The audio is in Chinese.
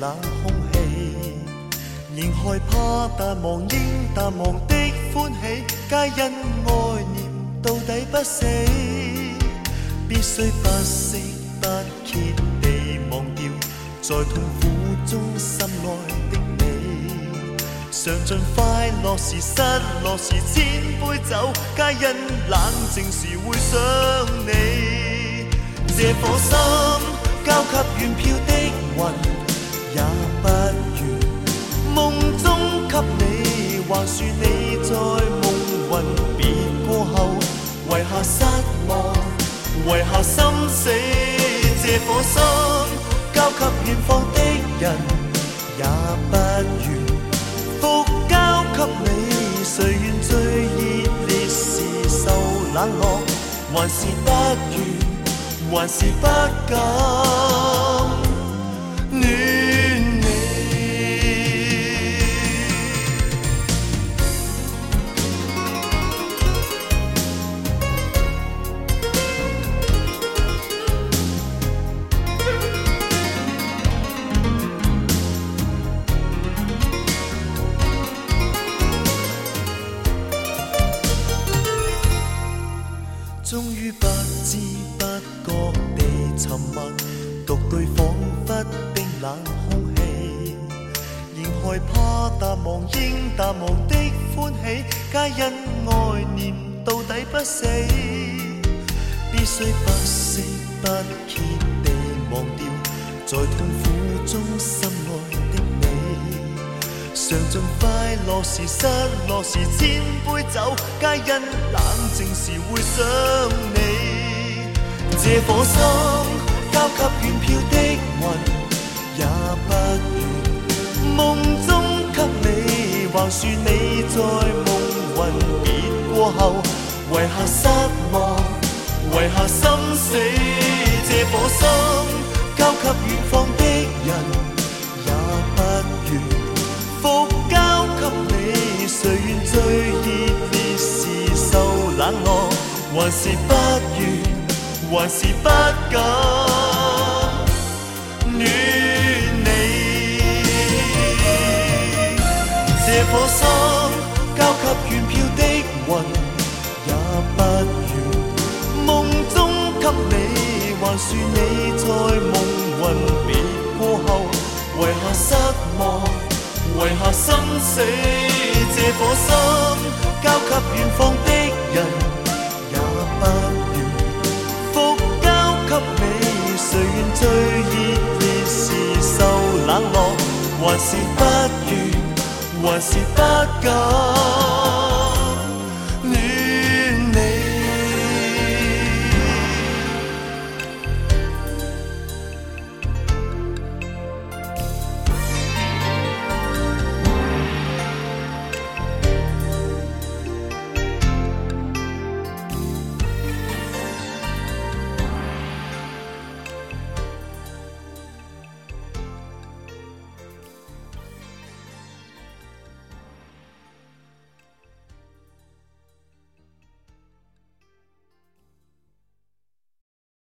冷空气，仍害怕淡忘应淡忘的欢喜，皆因爱念到底不死，必须不息不竭地忘掉，在痛苦中心爱的你。尝尽快乐时、失落时，千杯酒，皆因冷静时会想你。这颗心交给远飘的云，还说你在梦云别过后，遗下失望，遗下心死。这颗心交给远方的人，也不愿。复交给你，谁愿最热烈时受冷落？还是不愿，还是不敢终于不知不觉地沉默，独对仿佛冰冷空气，仍害怕淡忘应淡忘的欢喜，皆因爱念到底不死，必须不息不竭地忘掉，在痛苦中心爱。尝尽快乐时、失落时，千杯酒，皆因冷静时会想你。这颗心交给远飘的云，也不愿梦中给你，还说你在梦云别过后，遗下失望，遗下心死。这颗心还是不愿，还是不敢恋你。这颗心交给远飘的云，也不愿梦中给你，还说你在梦魂别过后，遗下失望。遗下心死，这颗心交给远方还是不愿，还是不敢。